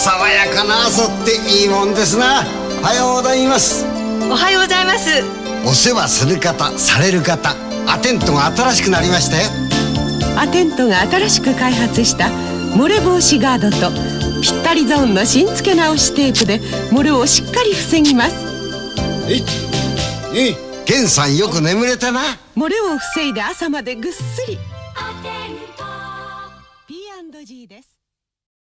爽やかな朝っていいもんですな。おはようございます。おはようございます。お世話する方される方アテントが新しくなりましたよアテントが新しく開発した漏れ防止ガードとぴったりゾーンの新付け直しテープで漏れをしっかり防ぎます。ええンさんよく眠れたな。漏れを防いで朝までぐっすり。P&G です。